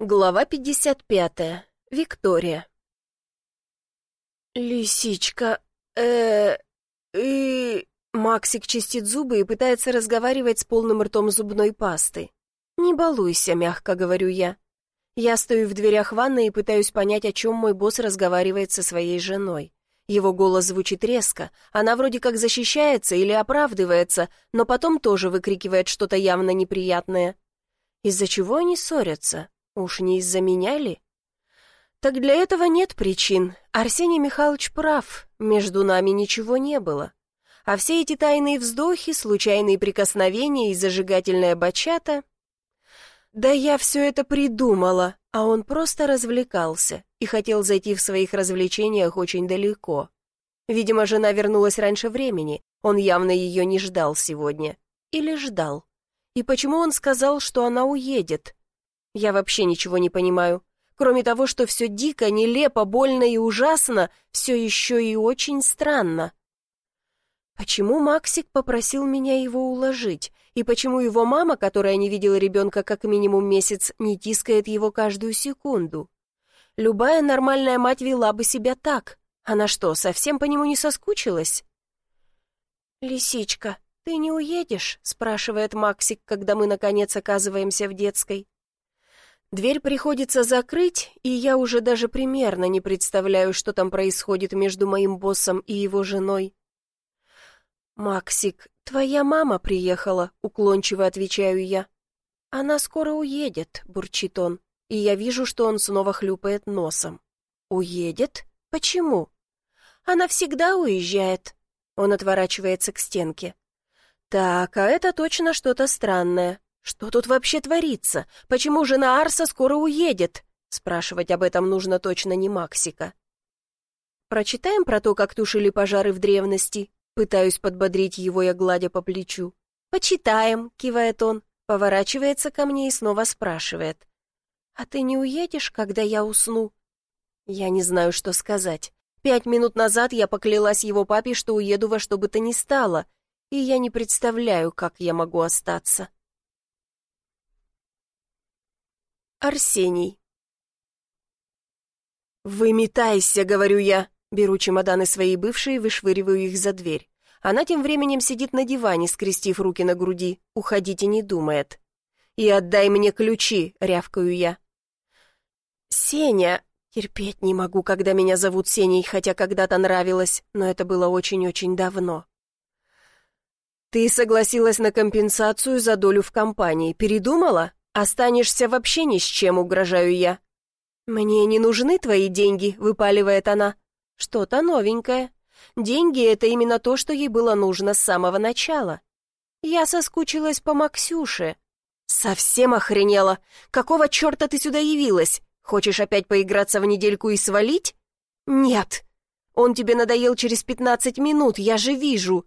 Глава 55. Виктория. «Лисичка, э и Максик чистит зубы и пытается разговаривать с полным ртом зубной пасты. «Не балуйся», — мягко говорю я. Я стою в дверях ванной и пытаюсь понять, о чем мой босс разговаривает со своей женой. Его голос звучит резко, она вроде как защищается или оправдывается, но потом тоже выкрикивает что-то явно неприятное. Из-за чего они ссорятся? Уж не из-за меня ли? Так для этого нет причин. Арсений Михайлович прав, между нами ничего не было. А все эти тайные вздохи, случайные прикосновения и зажигательная бачата... Да я все это придумала, а он просто развлекался и хотел зайти в своих развлечениях очень далеко. Видимо, жена вернулась раньше времени, он явно ее не ждал сегодня. Или ждал. И почему он сказал, что она уедет? Я вообще ничего не понимаю. Кроме того, что все дико, нелепо, больно и ужасно, все еще и очень странно. Почему Максик попросил меня его уложить? И почему его мама, которая не видела ребенка как минимум месяц, не тискает его каждую секунду? Любая нормальная мать вела бы себя так. Она что, совсем по нему не соскучилась? «Лисичка, ты не уедешь?» — спрашивает Максик, когда мы, наконец, оказываемся в детской. Дверь приходится закрыть, и я уже даже примерно не представляю, что там происходит между моим боссом и его женой. «Максик, твоя мама приехала», — уклончиво отвечаю я. «Она скоро уедет», — бурчит он, и я вижу, что он снова хлюпает носом. «Уедет? Почему?» «Она всегда уезжает». Он отворачивается к стенке. «Так, а это точно что-то странное. «Что тут вообще творится? Почему жена Арса скоро уедет?» Спрашивать об этом нужно точно не Максика. «Прочитаем про то, как тушили пожары в древности?» Пытаюсь подбодрить его, я гладя по плечу. «Почитаем», — кивает он, поворачивается ко мне и снова спрашивает. «А ты не уедешь, когда я усну?» Я не знаю, что сказать. Пять минут назад я поклялась его папе, что уеду во что бы то ни стало, и я не представляю, как я могу остаться. Арсений. «Выметайся», — говорю я. Беру чемоданы своей бывшей и вышвыриваю их за дверь. Она тем временем сидит на диване, скрестив руки на груди. Уходить и не думает. «И отдай мне ключи», — рявкаю я. «Сеня...» Терпеть не могу, когда меня зовут Сеней, хотя когда-то нравилось, но это было очень-очень давно. «Ты согласилась на компенсацию за долю в компании. Передумала?» «Останешься вообще ни с чем», — угрожаю я. «Мне не нужны твои деньги», — выпаливает она. «Что-то новенькое. Деньги — это именно то, что ей было нужно с самого начала. Я соскучилась по Максюше». «Совсем охренела? Какого черта ты сюда явилась? Хочешь опять поиграться в недельку и свалить?» «Нет. Он тебе надоел через пятнадцать минут, я же вижу».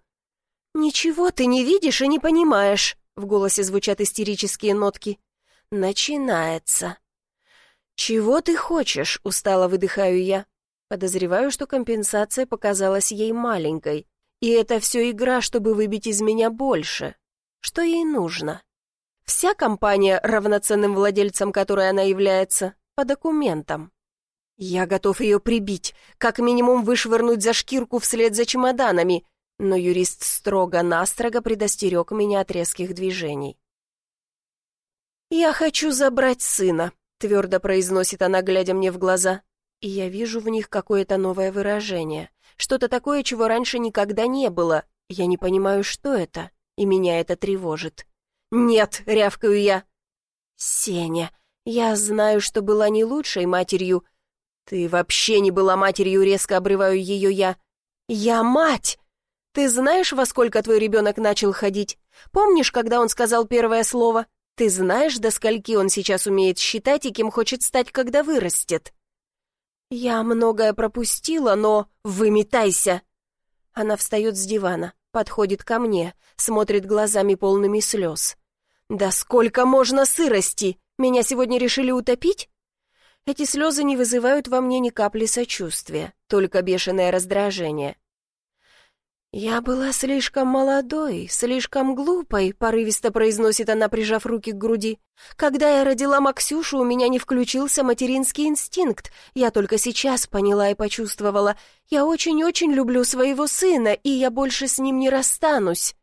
«Ничего ты не видишь и не понимаешь», — в голосе звучат истерические нотки. Начинается. «Чего ты хочешь?» — устало выдыхаю я. Подозреваю, что компенсация показалась ей маленькой. И это все игра, чтобы выбить из меня больше. Что ей нужно? Вся компания равноценным владельцам, которой она является, по документам. Я готов ее прибить, как минимум вышвырнуть за шкирку вслед за чемоданами, но юрист строго-настрого предостерег меня от резких движений. «Я хочу забрать сына», — твердо произносит она, глядя мне в глаза. И я вижу в них какое-то новое выражение. Что-то такое, чего раньше никогда не было. Я не понимаю, что это, и меня это тревожит. «Нет», — рявкаю я. «Сеня, я знаю, что была не лучшей матерью». «Ты вообще не была матерью», — резко обрываю ее я. «Я мать!» «Ты знаешь, во сколько твой ребенок начал ходить? Помнишь, когда он сказал первое слово? Ты знаешь, до скольки он сейчас умеет считать и кем хочет стать, когда вырастет?» «Я многое пропустила, но... Выметайся!» Она встает с дивана, подходит ко мне, смотрит глазами полными слез. «Да сколько можно сырости? Меня сегодня решили утопить?» Эти слезы не вызывают во мне ни капли сочувствия, только бешеное раздражение. «Я была слишком молодой, слишком глупой», — порывисто произносит она, прижав руки к груди. «Когда я родила Максюшу, у меня не включился материнский инстинкт. Я только сейчас поняла и почувствовала. Я очень-очень люблю своего сына, и я больше с ним не расстанусь».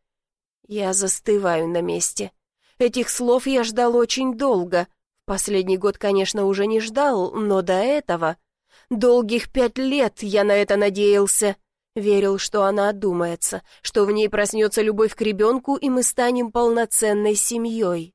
Я застываю на месте. Этих слов я ждал очень долго. Последний год, конечно, уже не ждал, но до этого... Долгих пять лет я на это надеялся. Верил, что она одумается, что в ней проснется любовь к ребенку, и мы станем полноценной семьей.